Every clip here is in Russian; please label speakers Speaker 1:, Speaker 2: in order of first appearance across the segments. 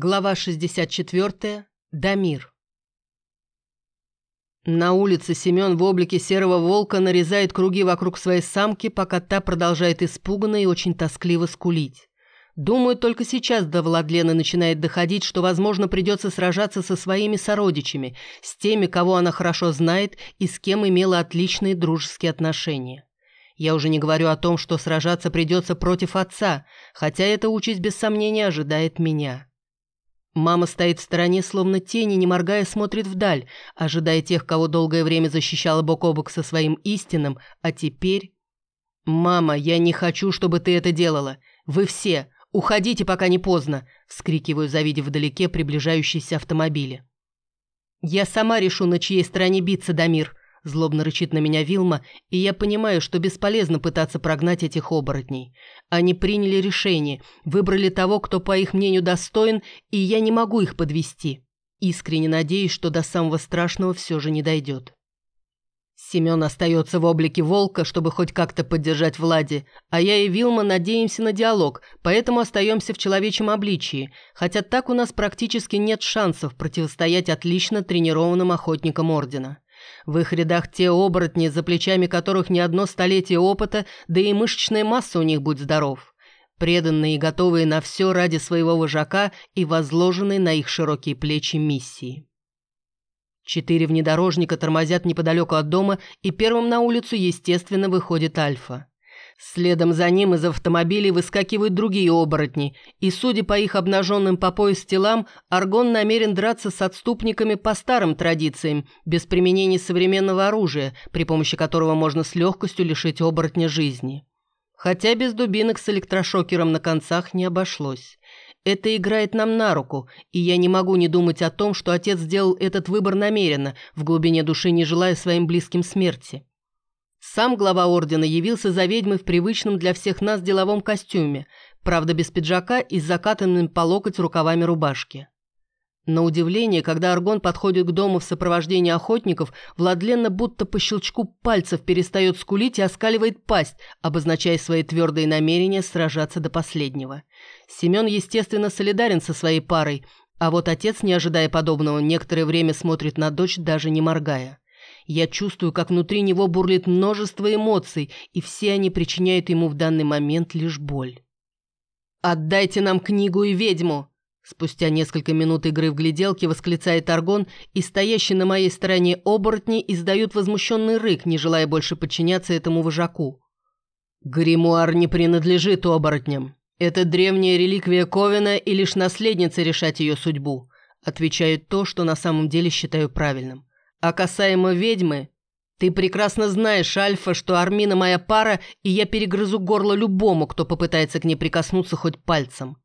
Speaker 1: Глава 64. Дамир. На улице Семен в облике серого волка нарезает круги вокруг своей самки, пока та продолжает испуганно и очень тоскливо скулить. Думаю, только сейчас до Владлены начинает доходить, что, возможно, придется сражаться со своими сородичами, с теми, кого она хорошо знает и с кем имела отличные дружеские отношения. Я уже не говорю о том, что сражаться придется против отца, хотя эта участь без сомнения ожидает меня. Мама стоит в стороне, словно тени, не моргая, смотрит вдаль, ожидая тех, кого долгое время защищала бок о бок со своим истинным, а теперь... «Мама, я не хочу, чтобы ты это делала. Вы все. Уходите, пока не поздно», — вскрикиваю, завидев вдалеке приближающиеся автомобили. «Я сама решу, на чьей стороне биться, Дамир», Злобно рычит на меня Вилма, и я понимаю, что бесполезно пытаться прогнать этих оборотней. Они приняли решение, выбрали того, кто, по их мнению, достоин, и я не могу их подвести. Искренне надеюсь, что до самого страшного все же не дойдет. Семен остается в облике волка, чтобы хоть как-то поддержать Влади, а я и Вилма надеемся на диалог, поэтому остаемся в человечьем обличии, хотя так у нас практически нет шансов противостоять отлично тренированным охотникам Ордена. В их рядах те оборотни, за плечами которых не одно столетие опыта, да и мышечная масса у них будь здоров. Преданные и готовые на все ради своего вожака и возложенные на их широкие плечи миссии. Четыре внедорожника тормозят неподалеку от дома, и первым на улицу, естественно, выходит Альфа. Следом за ним из автомобилей выскакивают другие оборотни, и, судя по их обнаженным по пояс телам, Аргон намерен драться с отступниками по старым традициям, без применения современного оружия, при помощи которого можно с легкостью лишить оборотня жизни. Хотя без дубинок с электрошокером на концах не обошлось. Это играет нам на руку, и я не могу не думать о том, что отец сделал этот выбор намеренно, в глубине души не желая своим близким смерти. Сам глава ордена явился за ведьмой в привычном для всех нас деловом костюме, правда без пиджака и с закатанными по локоть рукавами рубашки. На удивление, когда Аргон подходит к дому в сопровождении охотников, Владлена будто по щелчку пальцев перестает скулить и оскаливает пасть, обозначая свои твердые намерения сражаться до последнего. Семен, естественно, солидарен со своей парой, а вот отец, не ожидая подобного, некоторое время смотрит на дочь, даже не моргая. Я чувствую, как внутри него бурлит множество эмоций, и все они причиняют ему в данный момент лишь боль. «Отдайте нам книгу и ведьму!» Спустя несколько минут игры в гляделки восклицает Аргон, и стоящие на моей стороне оборотни издают возмущенный рык, не желая больше подчиняться этому вожаку. «Гримуар не принадлежит оборотням. Это древняя реликвия Ковена, и лишь наследница решать ее судьбу», отвечает то, что на самом деле считаю правильным. А касаемо ведьмы, ты прекрасно знаешь, Альфа, что Армина моя пара, и я перегрызу горло любому, кто попытается к ней прикоснуться хоть пальцем.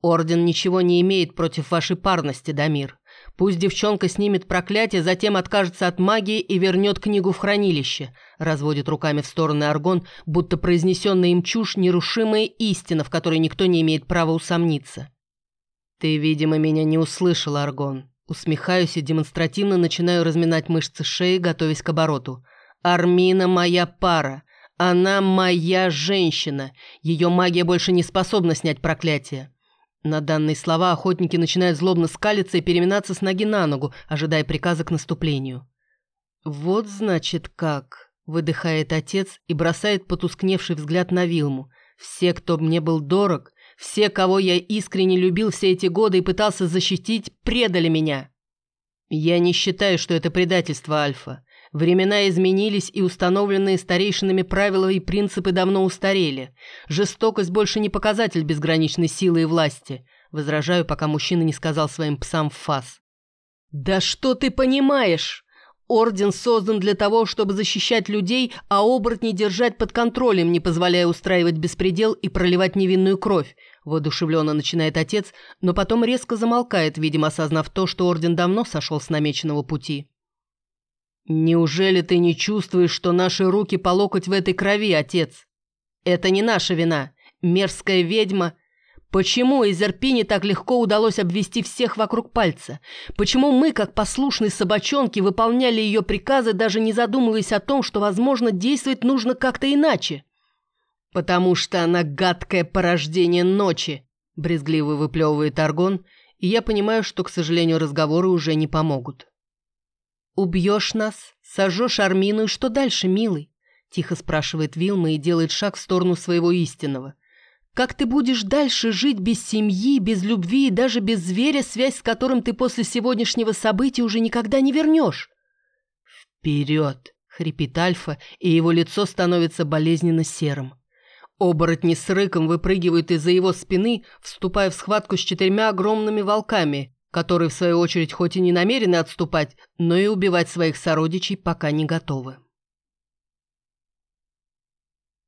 Speaker 1: Орден ничего не имеет против вашей парности, Дамир. Пусть девчонка снимет проклятие, затем откажется от магии и вернет книгу в хранилище», разводит руками в стороны Аргон, будто произнесенная им чушь – нерушимая истина, в которой никто не имеет права усомниться. «Ты, видимо, меня не услышал, Аргон. Усмехаюсь и демонстративно начинаю разминать мышцы шеи, готовясь к обороту. «Армина моя пара. Она моя женщина. Ее магия больше не способна снять проклятие». На данные слова охотники начинают злобно скалиться и переминаться с ноги на ногу, ожидая приказа к наступлению. «Вот значит как», — выдыхает отец и бросает потускневший взгляд на Вилму. «Все, кто мне был дорог, все, кого я искренне любил все эти годы и пытался защитить, предали меня. Я не считаю, что это предательство, Альфа. Времена изменились, и установленные старейшинами правила и принципы давно устарели. Жестокость больше не показатель безграничной силы и власти. Возражаю, пока мужчина не сказал своим псам фас. «Да что ты понимаешь?» Орден создан для того, чтобы защищать людей, а оборотней держать под контролем, не позволяя устраивать беспредел и проливать невинную кровь. Воодушевленно начинает отец, но потом резко замолкает, видимо, осознав то, что Орден давно сошел с намеченного пути. «Неужели ты не чувствуешь, что наши руки по локоть в этой крови, отец? Это не наша вина. Мерзкая ведьма Почему Эзерпине так легко удалось обвести всех вокруг пальца? Почему мы, как послушные собачонки, выполняли ее приказы, даже не задумываясь о том, что, возможно, действовать нужно как-то иначе? Потому что она гадкое порождение ночи, брезгливо выплевывает Аргон, и я понимаю, что, к сожалению, разговоры уже не помогут. «Убьешь нас, сожжешь Армину, и что дальше, милый?» – тихо спрашивает Вилма и делает шаг в сторону своего истинного. «Как ты будешь дальше жить без семьи, без любви и даже без зверя, связь с которым ты после сегодняшнего события уже никогда не вернешь?» «Вперед!» – хрипит Альфа, и его лицо становится болезненно серым. Оборотни с рыком выпрыгивают из-за его спины, вступая в схватку с четырьмя огромными волками, которые, в свою очередь, хоть и не намерены отступать, но и убивать своих сородичей пока не готовы.